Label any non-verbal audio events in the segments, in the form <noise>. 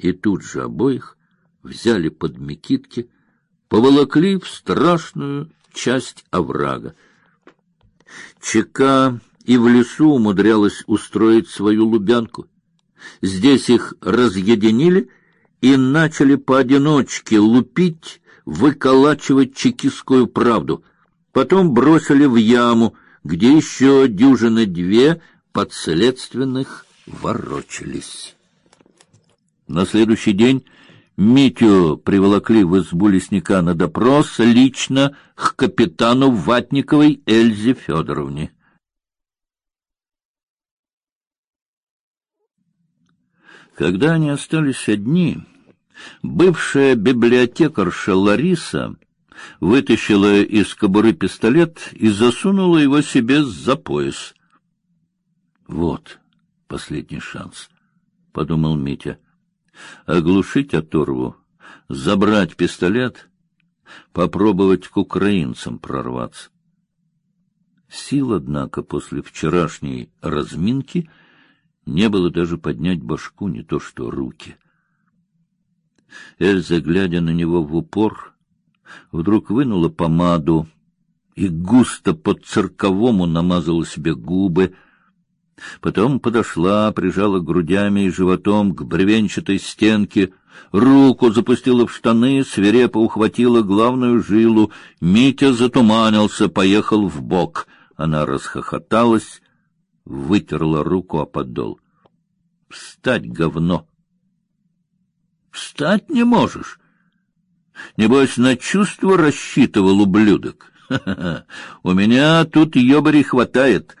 и тут же обоих взяли под мекитки, поволокли в страшную часть оврага. Чека и в лесу умудрялась устроить свою лубянку. Здесь их разъединили и начали поодиночке лупить, выколачивать чекистскую правду. Потом бросили в яму, где еще дюжины две подследственных ворочались. На следующий день Митю приволокли в избу лесника на допрос лично к капитану Ватниковой Эльзе Федоровне. Когда они остались одни, бывшая библиотекарша Лариса вытащила из кобуры пистолет и засунула его себе за пояс. Вот последний шанс, подумал Митя оглушить оторву, забрать пистолет, попробовать к украинцам прорваться. Сил, однако, после вчерашней разминки не было даже поднять башку, не то что руки. Эльза, глядя на него в упор, вдруг вынула помаду и густо под цирковому намазала себе губы, Потом подошла, прижала грудями и животом к бревенчатой стенке, руку запустила в штаны, свирепо ухватила главную жилу. Митя затуманился, поехал в бок. Она расхохоталась, вытерла руку о подол. Встать, говно. Встать не можешь. Небось, на чувство рассчитывал ублюдок. <laughs> Ха-ха-ха. У меня тут ёбари хватает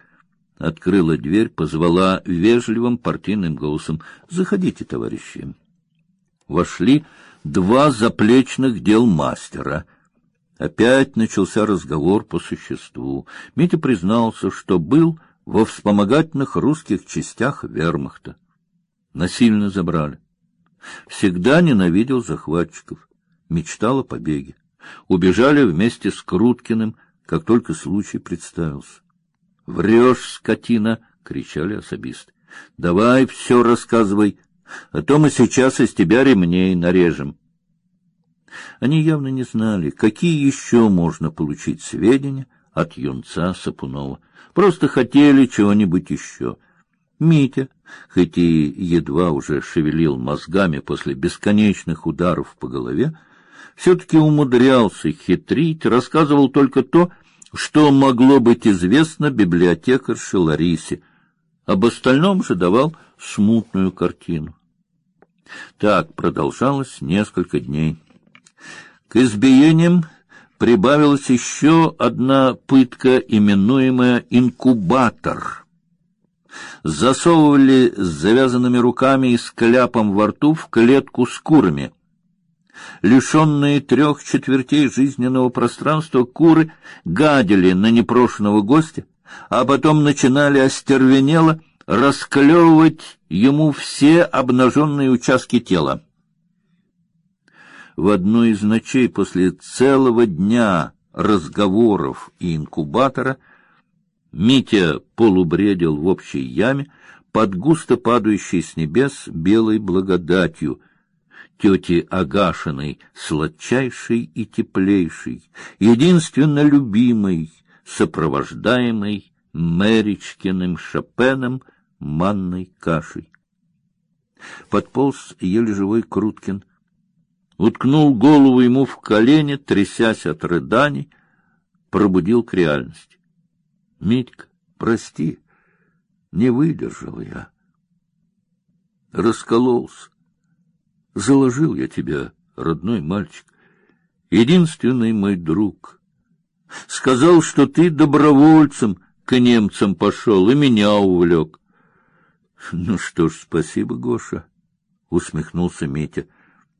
открыла дверь, позвала вежливым партийным голосом: "Заходите, товарищи". Вошли два заплечных дел мастера. Опять начался разговор по существу. Митя признался, что был во вспомогательных русских частях Вермахта. Насильно забрали. Всегда ненавидел захватчиков, мечтал о побеге. Убежали вместе с Круткиным, как только случай представился. Врешь, скотина! — кричали особисты. — Давай все рассказывай, а то мы сейчас из тебя ремней нарежем. Они явно не знали, какие еще можно получить сведения от юнца Сапунова. Просто хотели чего-нибудь еще. Митя, хоть и едва уже шевелил мозгами после бесконечных ударов по голове, все-таки умудрялся хитрить, рассказывал только то, что могло быть известно библиотекарше Ларисе. Об остальном же давал смутную картину. Так продолжалось несколько дней. К избиениям прибавилась еще одна пытка, именуемая инкубатор. Засовывали с завязанными руками и с кляпом во рту в клетку с курами — Лишенные трех четвертей жизненного пространства, куры гадили на непрошенного гостя, а потом начинали остервенело расклевывать ему все обнаженные участки тела. В одну из ночей после целого дня разговоров и инкубатора Митя полубредил в общей яме под густо падающей с небес белой благодатью, тети Агашиной, сладчайшей и теплейшей, единственно любимой, сопровождаемой Мэричкиным Шопеном манной кашей. Подполз еле живой Круткин, уткнул голову ему в колени, трясясь от рыданий, пробудил к реальности. Митька, прости, не выдержал я. Раскололся, Заложил я тебя, родной мальчик, единственный мой друг. Сказал, что ты добровольцем к немцам пошел и меня увлек. Ну что ж, спасибо, Гоша, усмехнулся Митя.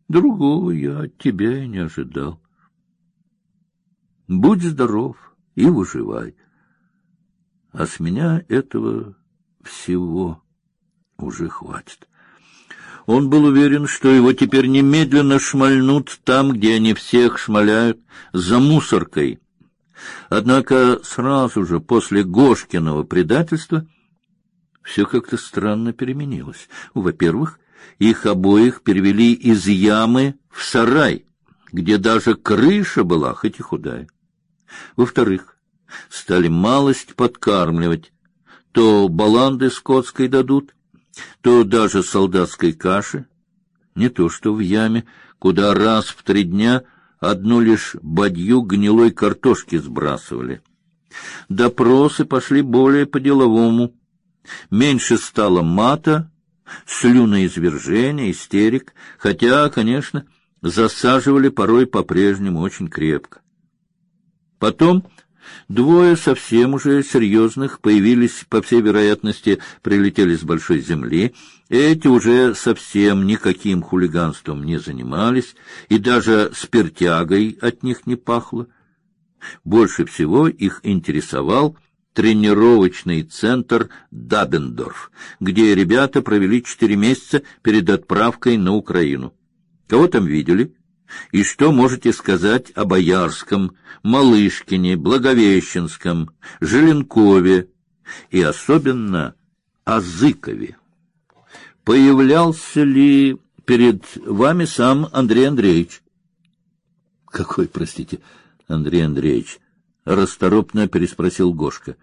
Другого я от тебя и не ожидал. Будь здоров и выживай. А с меня этого всего уже хватит. Он был уверен, что его теперь немедленно шмальнут там, где они всех шмаляют, за мусоркой. Однако сразу же после Гошкиного предательства все как-то странно переменилось. Во-первых, их обоих перевели из ямы в сарай, где даже крыша была, хоть и худая. Во-вторых, стали малость подкармливать. То баланды скотской дадут, то даже солдатской каши. Не то что в яме, куда раз в три дня одну лишь бадью гнилой картошки сбрасывали. Допросы пошли более по-деловому. Меньше стало мата, слюноизвержения, истерик, хотя, конечно, засаживали порой по-прежнему очень крепко. Потом двое совсем уже серьезных появились, по всей вероятности, прилетели с большой земли. Эти уже совсем никаким хулиганством не занимались, и даже спиртягой от них не пахло. Больше всего их интересовал тренировочный центр Дабендорф, где ребята провели четыре месяца перед отправкой на Украину. Кого там видели? И что можете сказать о Боярском, Малышкине, Благовещенском, Желенкове и особенно о Зыкове? Появлялся ли перед вами сам Андрей Андреевич? Какой, простите, Андрей Андреевич? расторопно переспросил Гошка.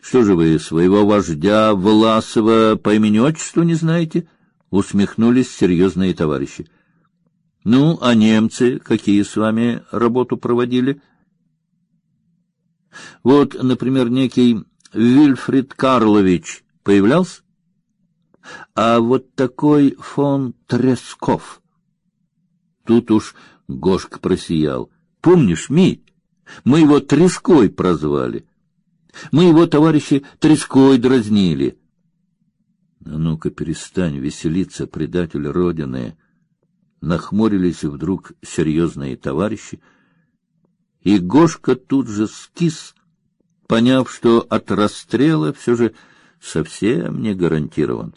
Что же вы своего вождя Власова по имени-отчеству не знаете? усмехнулись серьезные товарищи. Ну, а немцы какие с вами работу проводили? Вот, например, некий Вильфрид Карлович появлялся? А вот такой фон Тресков. Тут уж Гошка просиял. Помнишь, Ми? Мы его Треской прозвали. Мы его, товарищи, Треской дразнили. Ну-ка перестань веселиться, предатель Родины. Нахмурились вдруг серьезные товарищи, и Гошка тут же скис, поняв, что от расстрела все же совсем не гарантирован.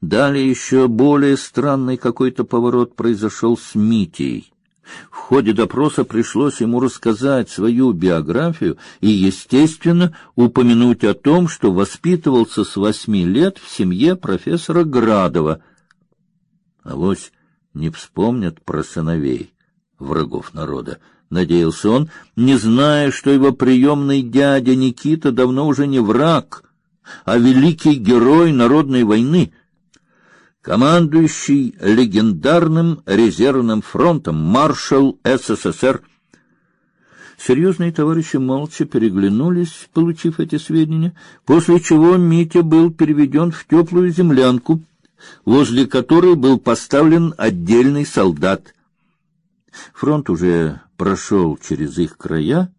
Далее еще более странный какой-то поворот произошел с Митей. В ходе допроса пришлось ему рассказать свою биографию и, естественно, упомянуть о том, что воспитывался с восьми лет в семье профессора Градова. А вот не вспомнят про сыновей врагов народа. Надеялся он, не зная, что его приемный дядя Никита давно уже не враг, а великий герой народной войны — командующий легендарным резервным фронтом маршал СССР. Серьезные товарищи молча переглянулись, получив эти сведения, после чего Митя был переведен в теплую землянку, возле которой был поставлен отдельный солдат. Фронт уже прошел через их края,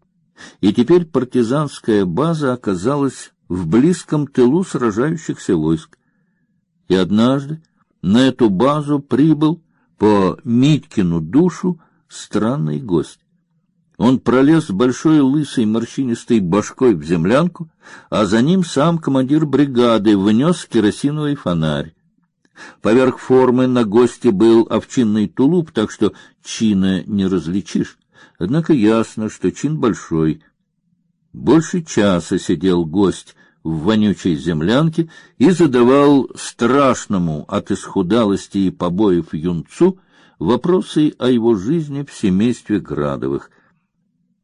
и теперь партизанская база оказалась в близком тылу сражающихся войск. И однажды на эту базу прибыл по Миткину душу странный гость. Он пролез большой лысой морщинистой башкой в землянку, а за ним сам командир бригады внес керосиновый фонарь. Поверх формы на госте был овчинный тулуп, так что чина не различишь. Однако ясно, что чин большой. Больше часа сидел гость в вонючей землянке и задавал страшному от исхудалости и побоев юнцу вопросы о его жизни в семействе Градовых —